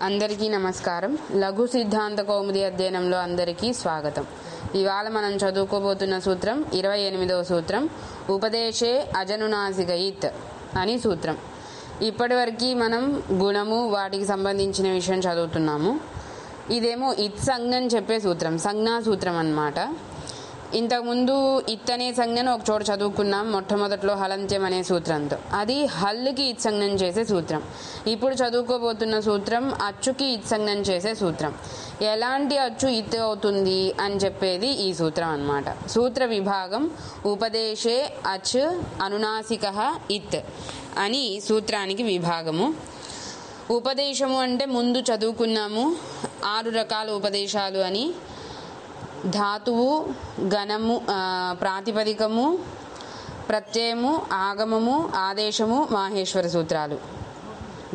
అందరికీ నమస్కారం. లఘు సిద్ధాంత కౌముది అధ్యయనంలో అందరికీ స్వాగతం. ఇవాళ మనం చదువుకోబోతున్న సూత్రం ఇరవై ఎనిమిదవ సూత్రం. ఉపదేశే అజనునాసిగయిత్ అని సూత్రం. ఇప్పటివరకు మనం గుణము వాటికి సంబంధించిన విషయం చదువుతున్నాము. ఇదేమో ఇత్ సంజ్ఞ అని చెప్పే సూత్రం సంజ్ఞా సూత్రం అన్నమాట. ఇంతకుముందు ఇత్తనే సంజ్ఞను ఒక చోట చదువుకున్నాం మొట్టమొదట్లో హలంత్యం అనే సూత్రంతో. అది హల్లుకి ఇత్సంజ్ఞం చేసే సూత్రం. ఇప్పుడు చదువుకోబోతున్న సూత్రం అచ్చుకి ఇత్సంజ్ఞం చేసే సూత్రం. ఎలాంటి అచ్చు ఇత్ అవుతుంది అని చెప్పేది ఈ సూత్రం అన్నమాట. సూత్ర విభాగం ఉపదేశే అచ్ అనునాసిక ఇత్ అని సూత్రానికి విభాగము. ఉపదేశము అంటే ముందు చదువుకున్నాము ఆరు రకాల ఉపదేశాలు అని ధాతువు గణము ప్రాతిపదికము ప్రత్యయము ఆగమము ఆదేశము మాహేశ్వర సూత్రాలు.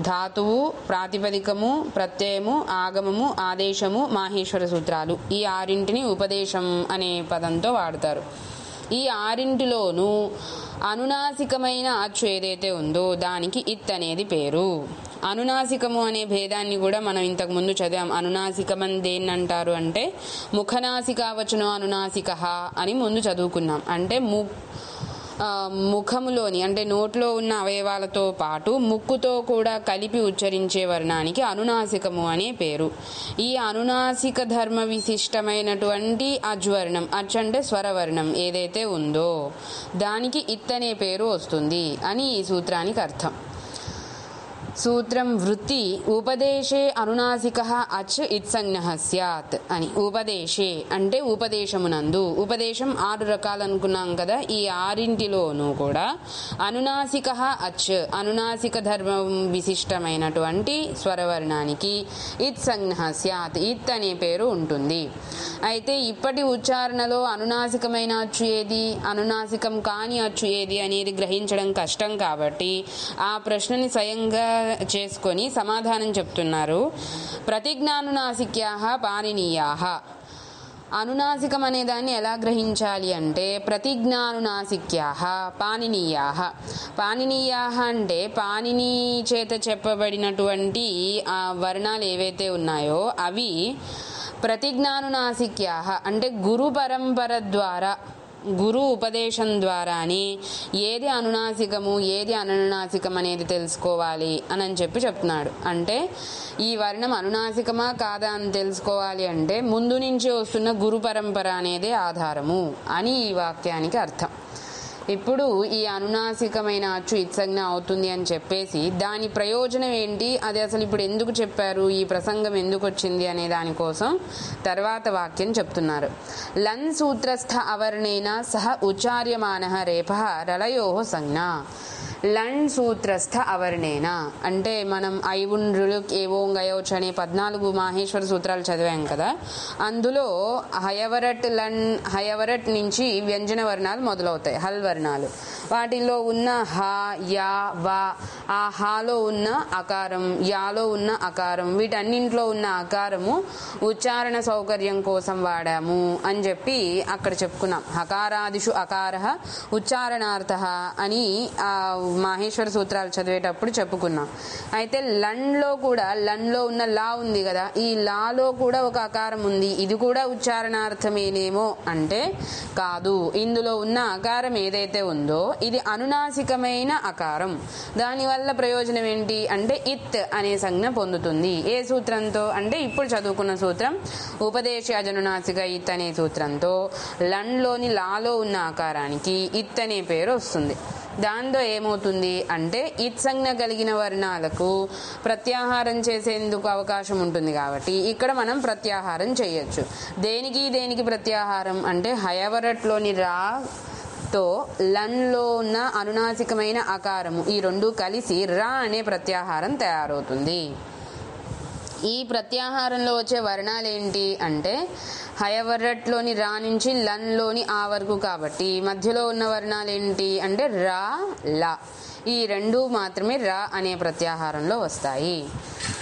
ధాతువు ప్రాతిపదికము ప్రత్యయము ఆగమము ఆదేశము మాహేశ్వర సూత్రాలు. ఈ ఆరింటిని ఉపదేశం అనే పదంతో వాడతారు. ఈ ఆరింటిలోనూ అనునాసికమైన అచ్చు ఏదైతే ఉందో దానికి ఇత్ అనేది పేరు. అనునాసికము అనే భేదాన్ని కూడా మనం ఇంతకు ముందు చదివాం. అనునాసికమని దేన్ని అంటారు అంటే ముఖనాసికావచనం అనునాసిక అని ముందు చదువుకున్నాం. అంటే ము ముఖములోని అంటే నోట్లో ఉన్న అవయవాలతో పాటు ముక్కుతో కూడా కలిపి ఉచ్చరించే వర్ణానికి అనునాసికము అనే పేరు. ఈ అనునాసిక ధర్మ విశిష్టమైనటువంటి అజ్వర్ణం అచ్ అంటే స్వరవర్ణం ఏదైతే ఉందో దానికి ఇత్తనే పేరు వస్తుంది అని ఈ సూత్రానికి అర్థం. సూత్రం వృత్తి ఉపదేశే అనునాసిక అచ్ ఇత్సంజ్ఞ స్యాత్ అని ఉపదేశే అంటే ఉపదేశమునందు. ఉపదేశం ఆరు రకాలు అనుకున్నాం కదా ఈ ఆరింటిలోనూ కూడా అనునాసిక అచ్ అనునాసిక ధర్మం విశిష్టమైనటువంటి స్వరవర్ణానికి ఇత్సంజ్ఞ స్యాత్ ఇత్ అనే పేరు ఉంటుంది. అయితే ఇప్పటి ఉచ్చారణలో అనునాసికమైన అచ్చు ఏది అనునాసికం కాని అచ్చు ఏది అనేది గ్రహించడం కష్టం కాబట్టి ఆ ప్రశ్నని స్వయంగా చేసుకొని సమాధానం చెప్తున్నారు. ప్రతిజ్ఞానునాసిక్యాహ పాణినీయాహ. అనునాసికం అనే దాన్ని ఎలా గ్రహించాలి అంటే ప్రతిజ్ఞానునాసిక్యాహ పాణినీయాహ. పాణినీయాహ అంటే పాణిని చేత చెప్పబడినటువంటి ఆ వర్ణాలు ఏవైతే ఉన్నాయో అవి ప్రతిజ్ఞానునాసిక్యాహ అంటే గురు పరంపర ద్వారా గురు ఉపదేశం ద్వారానే ఏది అనునాసికము ఏది అననునాసికం అనేది తెలుసుకోవాలి అని చెప్పి చెప్తున్నాడు. అంటే ఈ వర్ణం అనునాసికమా కాదా అని తెలుసుకోవాలి అంటే ముందు నుంచి వస్తున్న గురు పరంపర అనేదే ఆధారము అని ఈ వాక్యానికి అర్థం. ఇప్పుడు ఈ అనునాసికమైన అచ్చు ఇత్సంజ్ఞ అవుతుంది అని చెప్పేసి దాని ప్రయోజనం ఏంటి? అది అసలు ఇప్పుడు ఎందుకు చెప్పారు? ఈ ప్రసంగం ఎందుకు వచ్చింది అనే దానికోసం తర్వాత వాక్యం చెప్తున్నారు. లన్ సూత్రస్థ అవర్ణేన సహ ఉచార్యమాన రేప రలయో సంజ్ఞ. లన్ సూత్రస్థ అవర్ణేన అంటే మనం ఐవుండ్రులు ఏవోంగయోచ్ అనే పద్నాలుగు మాహేశ్వర సూత్రాలు చదివాం కదా అందులో హయవరట్ లన్ హయవరట్ నుంచి వ్యంజన వర్ణాలు మొదలవుతాయి హల్ వర్ణాలు వాటిల్లో ఉన్న హ యా వా ఆ హాలో ఉన్న అకారం యాలో ఉన్న అకారం వీటన్నింటిలో ఉన్న అకారము ఉచ్చారణ సౌకర్యం కోసం వాడాము అని చెప్పి అక్కడ చెప్పుకున్నాం. హకారాదిషు అకార ఉచ్చారణార్థ అని మహేశ్వర మాహేశ్వర సూత్రాలు చదివేటప్పుడు చెప్పుకున్నాం. అయితే లండ్లో కూడా లండ్లో ఉన్న లా ఉంది కదా ఈ లాలో కూడా ఒక అకారం ఉంది. ఇది కూడా ఉచ్చారణార్థమేనేమో అంటే కాదు. ఇందులో ఉన్న అకారం ఏదైతే ఉందో ఇది అనునాసికమైన అకారం దానివల్ల ప్రయోజనం ఏంటి అంటే ఇత్ అనే సంజ్ఞ పొందుతుంది. ఏ సూత్రంతో? అంటే ఇప్పుడు చదువుకున్న సూత్రం ఉపదేశ అజనునాసిక ఇత్ అనే సూత్రంతో. లన్లోని లాలో ఉన్న ఆకారానికి ఇత్ అనే పేరు వస్తుంది. దాంతో ఏమవుతుంది అంటే ఇత్ సంజ్ఞ కలిగిన వర్ణాలకు ప్రత్యాహారం చేసేందుకు అవకాశం ఉంటుంది కాబట్టి ఇక్కడ మనం ప్రత్యాహారం చేయొచ్చు. దేనికి దేనికి ప్రత్యాహారం? అంటే హయవరట్లోని రా తో లన్లో ఉన్న అనునాసికమైన ఆకారము. ఈ రెండు కలిసి రా అనే ప్రత్యాహారం తయారవుతుంది. ఈ ప్రత్యాహారంలో వచ్చే వర్ణాలు ఏంటి అంటే హయవర్రట్లోని రా నుంచి లన్లోని ఆ వరకు కాబట్టి మధ్యలో ఉన్న వర్ణాలు ఏంటి అంటే రా ల. ఈ రెండు మాత్రమే రా అనే ప్రత్యాహారంలో వస్తాయి.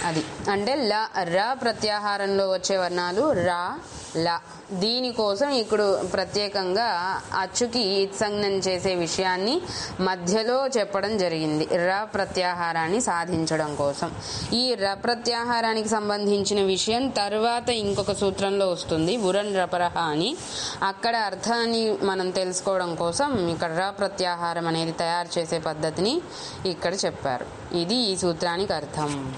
అది. అంటే ల ర ప్రత్యాహారంలో వచ్చే వర్ణాలు రా ల. దీనికోసం ఇప్పుడు ప్రత్యేకంగా అచ్చుకి ఇత్సంజ్ఞం చేసే విషయాన్ని మధ్యలో చెప్పడం జరిగింది. ర ప్రత్యాహారాన్ని సాధించడం కోసం. ఈ ర ప్రత్యాహారానికి సంబంధించిన విషయం తర్వాత ఇంకొక సూత్రంలో వస్తుంది. బురన్ రపరహ అని. అక్కడ అర్థాన్ని మనం తెలుసుకోవడం కోసం ఇక్కడ ర ప్రత్యాహారం అనేది తయారు చేసే పద్ధతిని ఇక్కడ చెప్పారు. ఇది ఈ సూత్రానికి అర్థం.